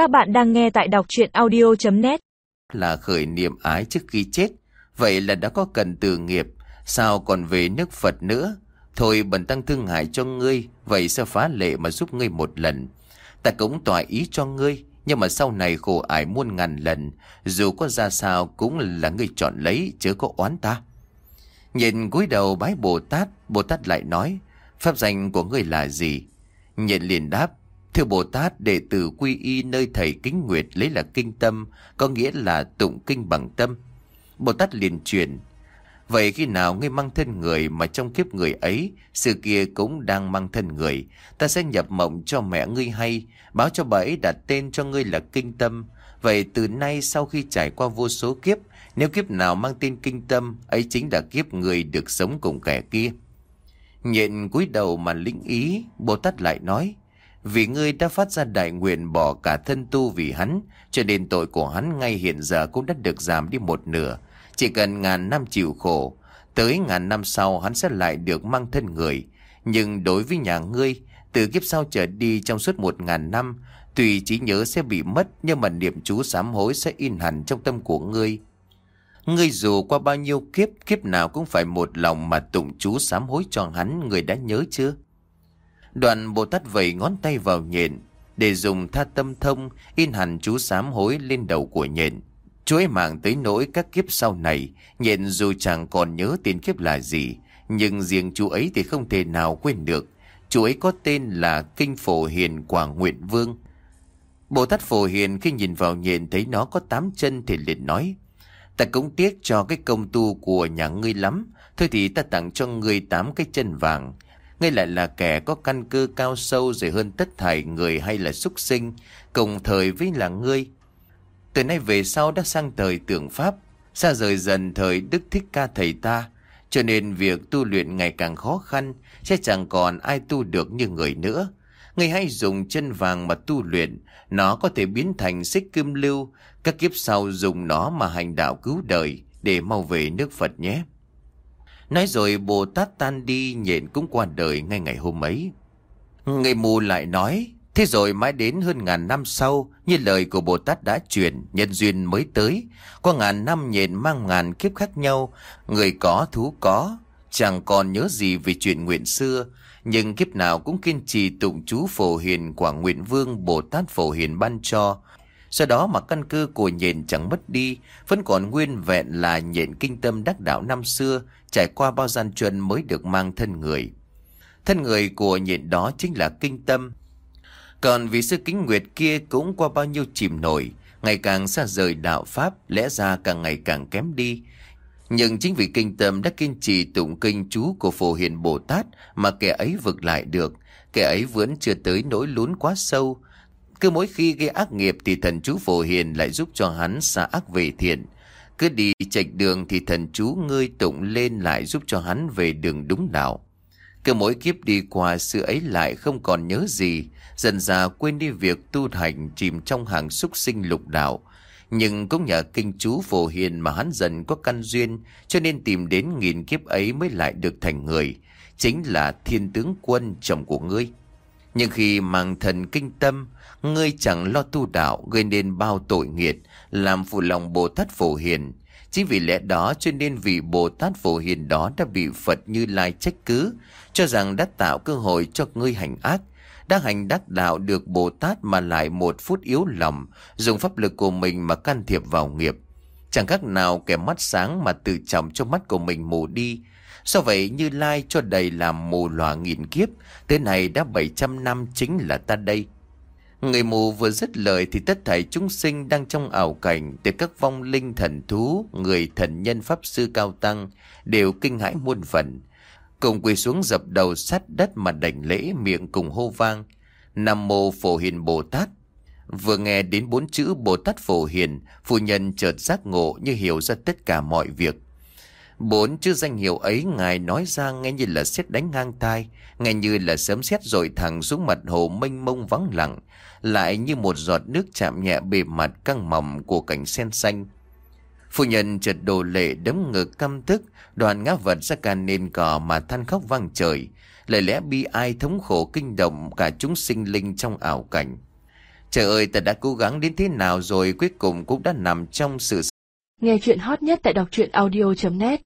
Các bạn đang nghe tại đọc chuyện audio.net Là khởi niệm ái trước khi chết, Vậy là đã có cần từ nghiệp, Sao còn về nước Phật nữa? Thôi bần tăng thương hại cho ngươi, Vậy sẽ phá lệ mà giúp ngươi một lần. Ta cũng tỏa ý cho ngươi, Nhưng mà sau này khổ ải muôn ngàn lần, Dù có ra sao cũng là ngươi chọn lấy Chứ có oán ta. Nhìn cúi đầu bái Bồ Tát Bồ Tát lại nói, Pháp danh của ngươi là gì? Nhận liền đáp Thưa Bồ Tát, đệ tử quy y nơi thầy kính nguyệt lấy là kinh tâm, có nghĩa là tụng kinh bằng tâm. Bồ Tát liền truyền. Vậy khi nào ngươi mang thân người mà trong kiếp người ấy, sự kia cũng đang mang thân người, ta sẽ nhập mộng cho mẹ ngươi hay, báo cho bà ấy đặt tên cho ngươi là kinh tâm. Vậy từ nay sau khi trải qua vô số kiếp, nếu kiếp nào mang tên kinh tâm, ấy chính là kiếp người được sống cùng kẻ kia. Nhện cúi đầu mà lĩnh ý, Bồ Tát lại nói, vì ngươi đã phát ra đại nguyện bỏ cả thân tu vì hắn, cho nên tội của hắn ngay hiện giờ cũng đã được giảm đi một nửa. Chỉ cần ngàn năm chịu khổ, tới ngàn năm sau hắn sẽ lại được mang thân người. Nhưng đối với nhà ngươi, từ kiếp sau trở đi trong suốt một ngàn năm, tùy trí nhớ sẽ bị mất nhưng mà niệm chú sám hối sẽ in hẳn trong tâm của ngươi. Ngươi dù qua bao nhiêu kiếp, kiếp nào cũng phải một lòng mà tụng chú sám hối cho hắn, người đã nhớ chưa? Đoạn Bồ Tát vẩy ngón tay vào nhện để dùng tha tâm thông in hẳn chú sám hối lên đầu của nhện. Chú ấy mạng tới nỗi các kiếp sau này, nhện dù chẳng còn nhớ tên kiếp là gì, nhưng riêng chú ấy thì không thể nào quên được. Chú ấy có tên là Kinh Phổ Hiền Quảng Nguyện Vương. Bồ Tát Phổ Hiền khi nhìn vào nhện thấy nó có tám chân thì liền nói, Ta cũng tiếc cho cái công tu của nhà ngươi lắm, thôi thì ta tặng cho ngươi tám cái chân vàng. Ngươi lại là kẻ có căn cơ cao sâu rồi hơn tất thảy người hay là súc sinh, cùng thời với là ngươi. Từ nay về sau đã sang thời tưởng Pháp, xa rời dần thời Đức Thích Ca thầy ta, cho nên việc tu luyện ngày càng khó khăn, sẽ chẳng còn ai tu được như người nữa. Ngươi hãy dùng chân vàng mà tu luyện, nó có thể biến thành xích kim lưu, các kiếp sau dùng nó mà hành đạo cứu đời để mau về nước Phật nhé. Nói rồi Bồ Tát tan đi nhện cũng qua đời ngay ngày hôm ấy. Người mù lại nói, thế rồi mãi đến hơn ngàn năm sau, như lời của Bồ Tát đã truyền, nhân duyên mới tới. Qua ngàn năm nhện mang ngàn kiếp khác nhau, người có thú có, chẳng còn nhớ gì về chuyện nguyện xưa. Nhưng kiếp nào cũng kiên trì tụng chú phổ hiền quả Nguyện Vương Bồ Tát phổ hiền ban cho, sau đó mà căn cơ của nhện chẳng mất đi, vẫn còn nguyên vẹn là nhện kinh tâm đắc đạo năm xưa, trải qua bao gian truân mới được mang thân người. Thân người của nhện đó chính là kinh tâm. Còn vị sư kính nguyệt kia cũng qua bao nhiêu chìm nổi, ngày càng xa rời đạo Pháp, lẽ ra càng ngày càng kém đi. Nhưng chính vì kinh tâm đã kiên trì tụng kinh chú của Phổ Hiền Bồ Tát mà kẻ ấy vực lại được, kẻ ấy vẫn chưa tới nỗi lún quá sâu, cứ mỗi khi gây ác nghiệp thì thần chú phổ hiền lại giúp cho hắn xa ác về thiện. Cứ đi chạch đường thì thần chú ngươi tụng lên lại giúp cho hắn về đường đúng đạo. Cứ mỗi kiếp đi qua sự ấy lại không còn nhớ gì, dần dà quên đi việc tu hành chìm trong hàng súc sinh lục đạo. Nhưng cũng nhờ kinh chú phổ hiền mà hắn dần có căn duyên, cho nên tìm đến nghìn kiếp ấy mới lại được thành người. Chính là thiên tướng quân chồng của ngươi. Nhưng khi mang thần kinh tâm, ngươi chẳng lo tu đạo gây nên bao tội nghiệt, làm phụ lòng Bồ Tát Phổ Hiền. Chính vì lẽ đó cho nên vị Bồ Tát Phổ Hiền đó đã bị Phật Như Lai trách cứ, cho rằng đã tạo cơ hội cho ngươi hành ác. Đã hành đắc đạo được Bồ Tát mà lại một phút yếu lòng, dùng pháp lực của mình mà can thiệp vào nghiệp. Chẳng khác nào kẻ mắt sáng mà tự trọng cho mắt của mình mù đi. Sao vậy Như Lai cho đầy làm mù lòa nghìn kiếp, tới này đã 700 năm chính là ta đây. Người mù vừa dứt lời thì tất thảy chúng sinh đang trong ảo cảnh từ các vong linh thần thú, người thần nhân pháp sư cao tăng đều kinh hãi muôn phần. Cùng quỳ xuống dập đầu sát đất mà đảnh lễ miệng cùng hô vang. Nam mô phổ hiền Bồ Tát. Vừa nghe đến bốn chữ Bồ Tát phổ hiền, phụ nhân chợt giác ngộ như hiểu ra tất cả mọi việc. Bốn chữ danh hiệu ấy ngài nói ra nghe như là xét đánh ngang tai, nghe như là sớm xét rồi thẳng xuống mặt hồ mênh mông vắng lặng, lại như một giọt nước chạm nhẹ bề mặt căng mỏng của cảnh sen xanh. Phu nhân chợt đồ lệ đấm ngực căm tức, đoàn ngã vật ra càn nền cỏ mà than khóc vang trời, lời lẽ bi ai thống khổ kinh động cả chúng sinh linh trong ảo cảnh. Trời ơi ta đã cố gắng đến thế nào rồi cuối cùng cũng đã nằm trong sự Nghe chuyện hot nhất tại đọc truyện audio.net